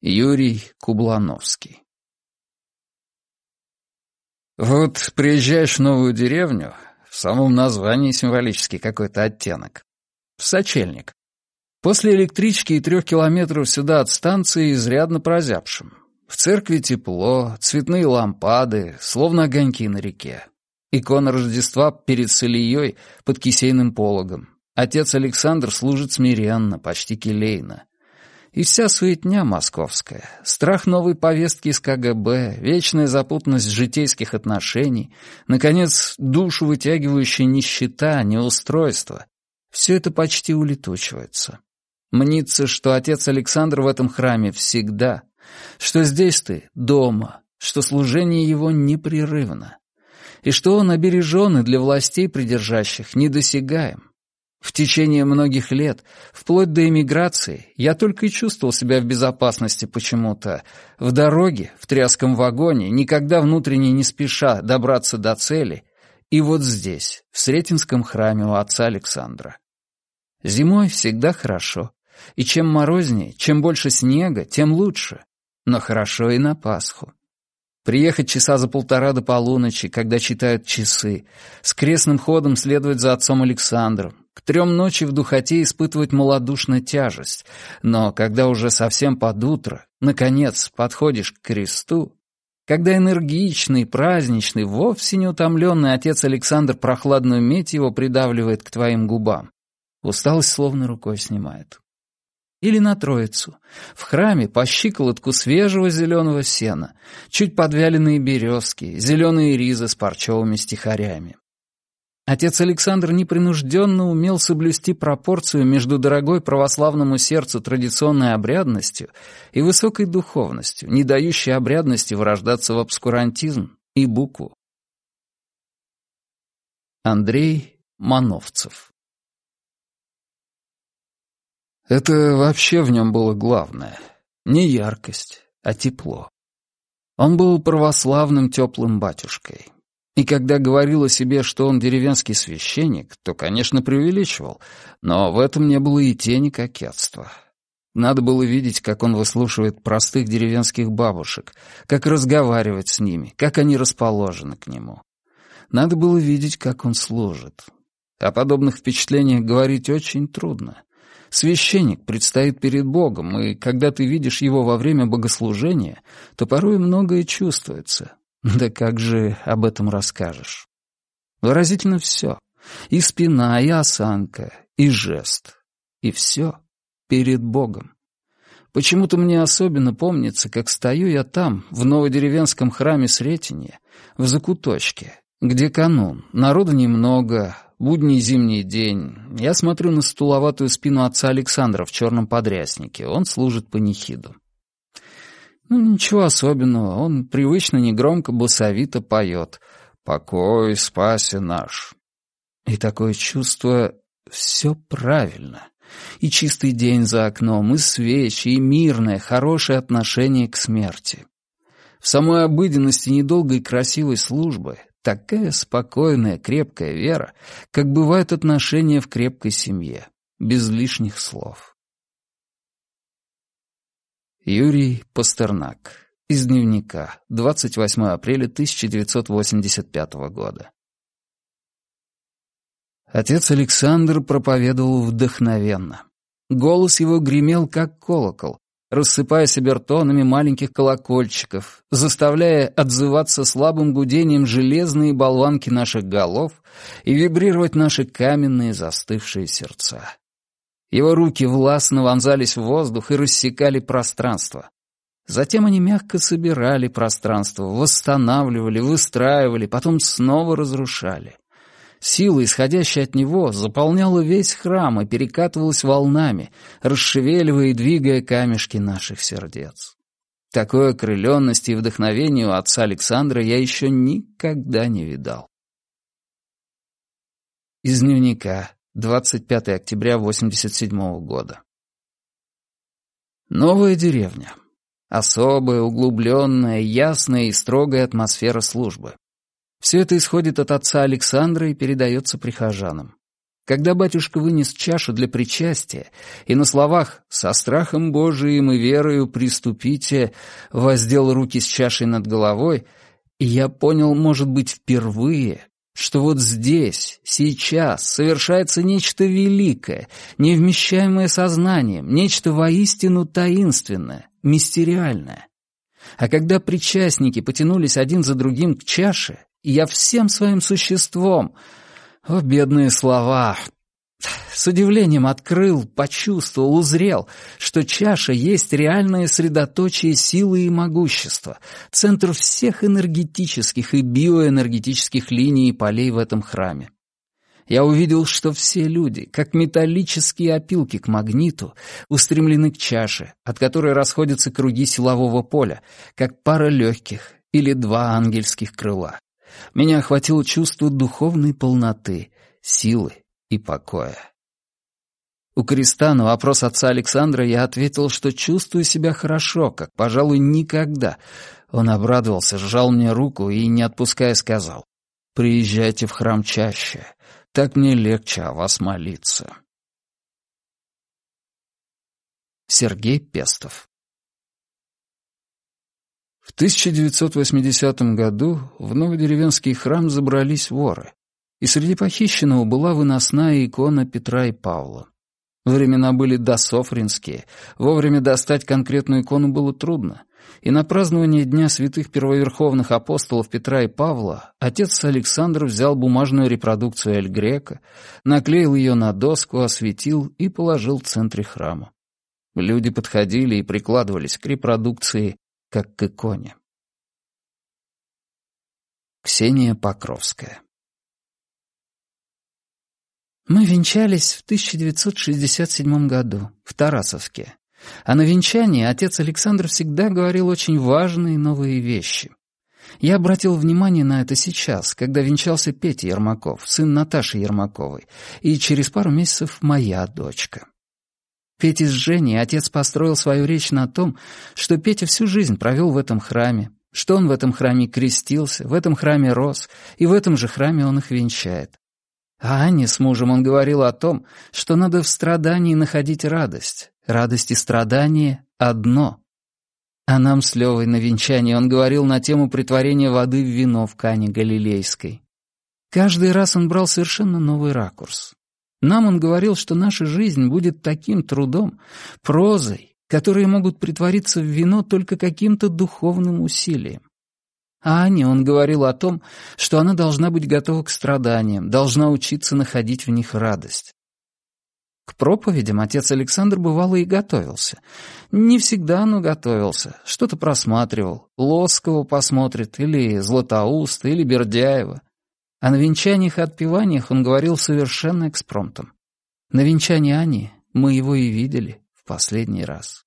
Юрий Кублановский Вот приезжаешь в новую деревню, в самом названии символический какой-то оттенок. В сочельник. После электрички и трех километров сюда от станции изрядно прозябшим. В церкви тепло, цветные лампады, словно огоньки на реке. Икона Рождества перед Солией под кисейным пологом. Отец Александр служит смиренно, почти келейно. И вся суетня московская, страх новой повестки из КГБ, вечная запутанность житейских отношений, наконец, душу вытягивающая нищета, неустройство — все это почти улетучивается. Мнится, что отец Александр в этом храме всегда, что здесь ты дома, что служение его непрерывно, и что он обережен и для властей придержащих недосягаем. В течение многих лет, вплоть до эмиграции, я только и чувствовал себя в безопасности почему-то. В дороге, в тряском вагоне, никогда внутренне не спеша добраться до цели, и вот здесь, в Сретенском храме у отца Александра. Зимой всегда хорошо, и чем морознее, чем больше снега, тем лучше, но хорошо и на Пасху. Приехать часа за полтора до полуночи, когда читают часы, с крестным ходом следовать за отцом Александром, к трем ночи в духоте испытывать малодушную тяжесть, но когда уже совсем под утро, наконец, подходишь к кресту, когда энергичный, праздничный, вовсе не утомленный отец Александр прохладную медь его придавливает к твоим губам, усталость словно рукой снимает. Или на Троицу. В храме по щиколотку свежего зеленого сена, чуть подвяленные березки, зеленые ризы с парчевыми стихарями. Отец Александр непринужденно умел соблюсти пропорцию между дорогой православному сердцу традиционной обрядностью и высокой духовностью, не дающей обрядности вырождаться в обскурантизм и букву. Андрей Мановцев Это вообще в нем было главное. Не яркость, а тепло. Он был православным теплым батюшкой, и когда говорил о себе, что он деревенский священник, то, конечно, преувеличивал, но в этом не было и тени кокетства. Надо было видеть, как он выслушивает простых деревенских бабушек, как разговаривать с ними, как они расположены к нему. Надо было видеть, как он служит. О подобных впечатлениях говорить очень трудно. Священник предстоит перед Богом, и когда ты видишь его во время богослужения, то порой многое чувствуется, да как же об этом расскажешь? Выразительно все. И спина, и осанка, и жест. И все перед Богом. Почему-то мне особенно помнится, как стою я там, в новодеревенском храме Сретенья, в закуточке, где канун, народу немного, будний зимний день. Я смотрю на стуловатую спину отца Александра в черном подряснике, он служит панихиду. Ну, ничего особенного, он привычно негромко басовито поет «Покой, спаси наш». И такое чувство «все правильно». И чистый день за окном, и свечи, и мирное, хорошее отношение к смерти. В самой обыденности недолгой красивой службы такая спокойная, крепкая вера, как бывают отношения в крепкой семье, без лишних слов. Юрий Пастернак. Из дневника. 28 апреля 1985 года. Отец Александр проповедовал вдохновенно. Голос его гремел, как колокол, рассыпаясь обертонами маленьких колокольчиков, заставляя отзываться слабым гудением железные болванки наших голов и вибрировать наши каменные застывшие сердца. Его руки властно вонзались в воздух и рассекали пространство. Затем они мягко собирали пространство, восстанавливали, выстраивали, потом снова разрушали. Сила, исходящая от него, заполняла весь храм и перекатывалась волнами, расшевеливая и двигая камешки наших сердец. Такой окрыленности и вдохновения у отца Александра я еще никогда не видал. Из дневника 25 октября 87 года. Новая деревня. Особая, углубленная, ясная и строгая атмосфера службы. Все это исходит от отца Александра и передается прихожанам. Когда батюшка вынес чашу для причастия, и на словах «со страхом Божиим и верою приступите» воздел руки с чашей над головой, я понял, может быть, впервые, что вот здесь, сейчас, совершается нечто великое, невмещаемое сознанием, нечто воистину таинственное, мистериальное. А когда причастники потянулись один за другим к чаше, я всем своим существом — о, бедные слова! С удивлением открыл, почувствовал, узрел, что чаша есть реальное средоточие силы и могущества, центр всех энергетических и биоэнергетических линий и полей в этом храме. Я увидел, что все люди, как металлические опилки к магниту, устремлены к чаше, от которой расходятся круги силового поля, как пара легких или два ангельских крыла. Меня охватило чувство духовной полноты, силы и покоя. У креста на вопрос отца Александра я ответил, что чувствую себя хорошо, как, пожалуй, никогда. Он обрадовался, сжал мне руку и, не отпуская, сказал, «Приезжайте в храм чаще, так мне легче о вас молиться». Сергей Пестов в 1980 году в Новодеревенский храм забрались воры, и среди похищенного была выносная икона Петра и Павла. Времена были дософринские, вовремя достать конкретную икону было трудно, и на празднование Дня святых первоверховных апостолов Петра и Павла отец Александр взял бумажную репродукцию Эль Грека, наклеил ее на доску, осветил и положил в центре храма. Люди подходили и прикладывались к репродукции, как к иконе. Ксения Покровская Мы венчались в 1967 году в Тарасовске, а на венчании отец Александр всегда говорил очень важные новые вещи. Я обратил внимание на это сейчас, когда венчался Петя Ермаков, сын Наташи Ермаковой, и через пару месяцев моя дочка. Пете с Женей отец построил свою речь на том, что Петя всю жизнь провел в этом храме, что он в этом храме крестился, в этом храме рос, и в этом же храме он их венчает. А Анне с мужем он говорил о том, что надо в страдании находить радость. Радость и страдание — одно. А нам с Левой на венчании он говорил на тему притворения воды в вино в Кане Галилейской. Каждый раз он брал совершенно новый ракурс. Нам он говорил, что наша жизнь будет таким трудом, прозой, которые могут притвориться в вино только каким-то духовным усилием. А Ане он говорил о том, что она должна быть готова к страданиям, должна учиться находить в них радость. К проповедям отец Александр бывало и готовился. Не всегда, но готовился. Что-то просматривал. Лоскова посмотрит, или Златоуста, или Бердяева. А на венчаниях и отпеваниях он говорил совершенно экспромтом. На венчании Ани мы его и видели в последний раз.